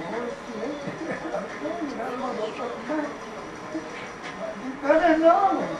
Ne Ben ne alayım?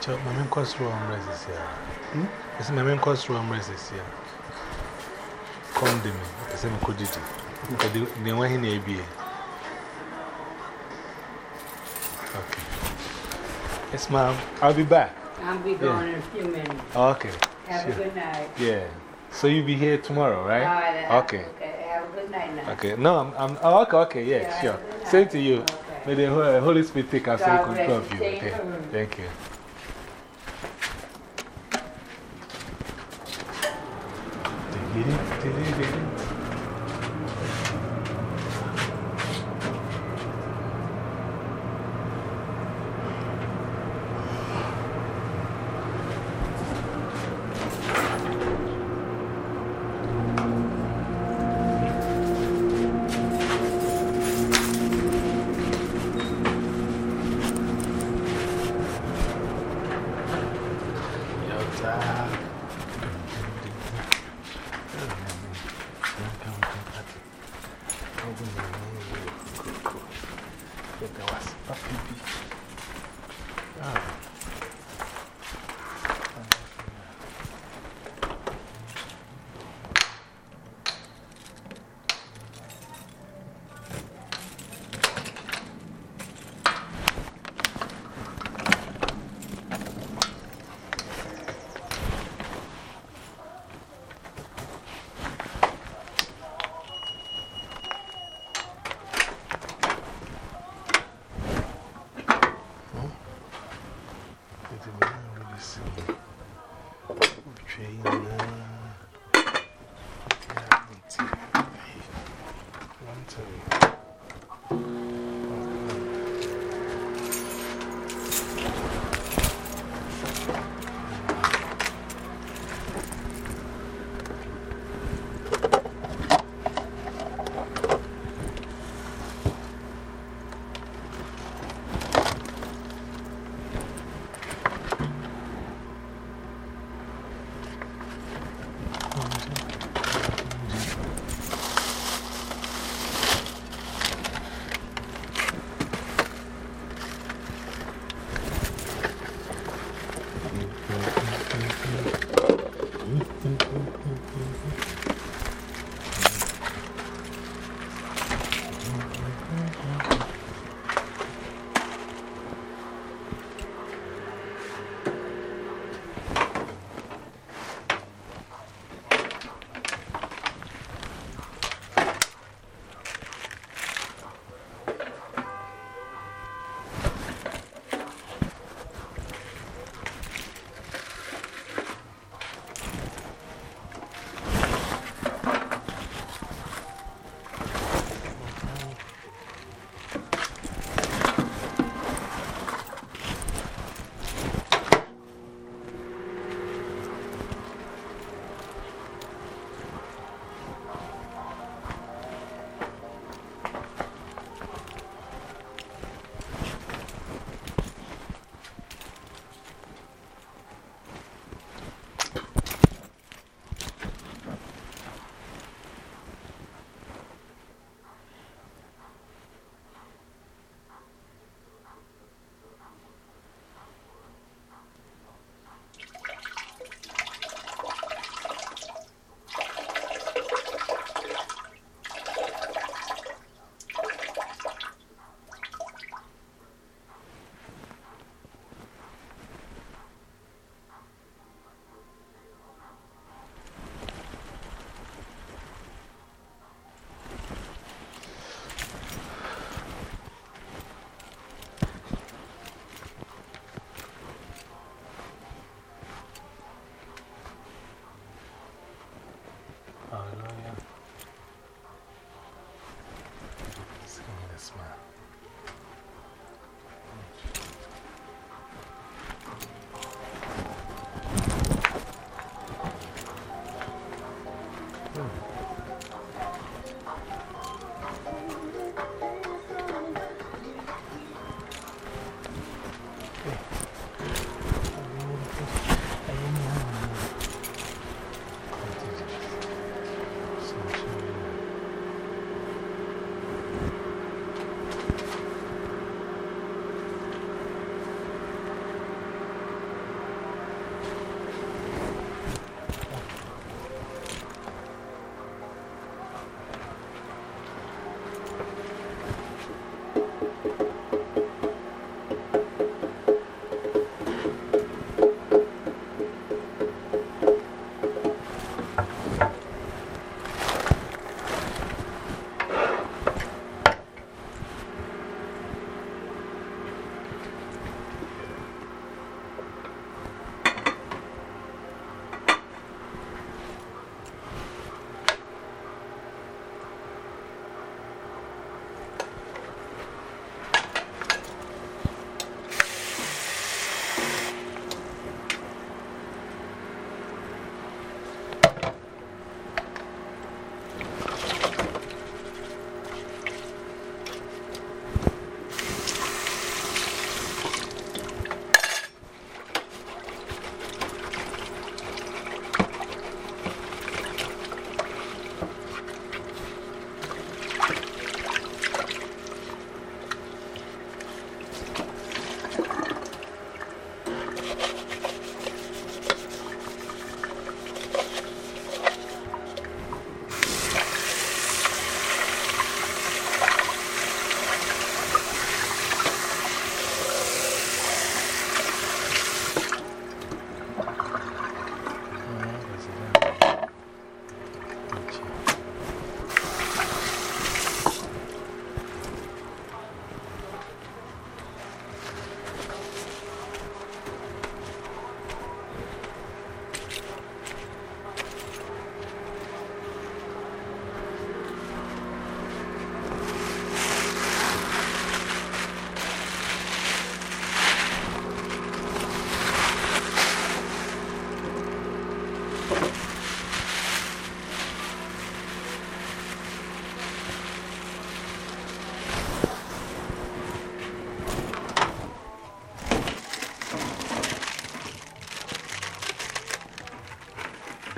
Pacho, my main course room is here. It's my main course room is here. Come to me. I say, I could do it. The one in ABA. Okay. Yes, ma'am. I'll be back. I'll be gone in a few minutes. Okay. Have a good night. Yeah. So you'll be here tomorrow, right? Right. Okay. Okay. Eh, have a good night now. Okay. No, I'm, I'm oh, okay, okay, yeah, Yeah, sure. have a good Same to you. Okay. May the Holy Spirit take absolute God control of you. Okay. Thank you. Benim dediği benim Stay Okay. home. Thank you. Ah. She and.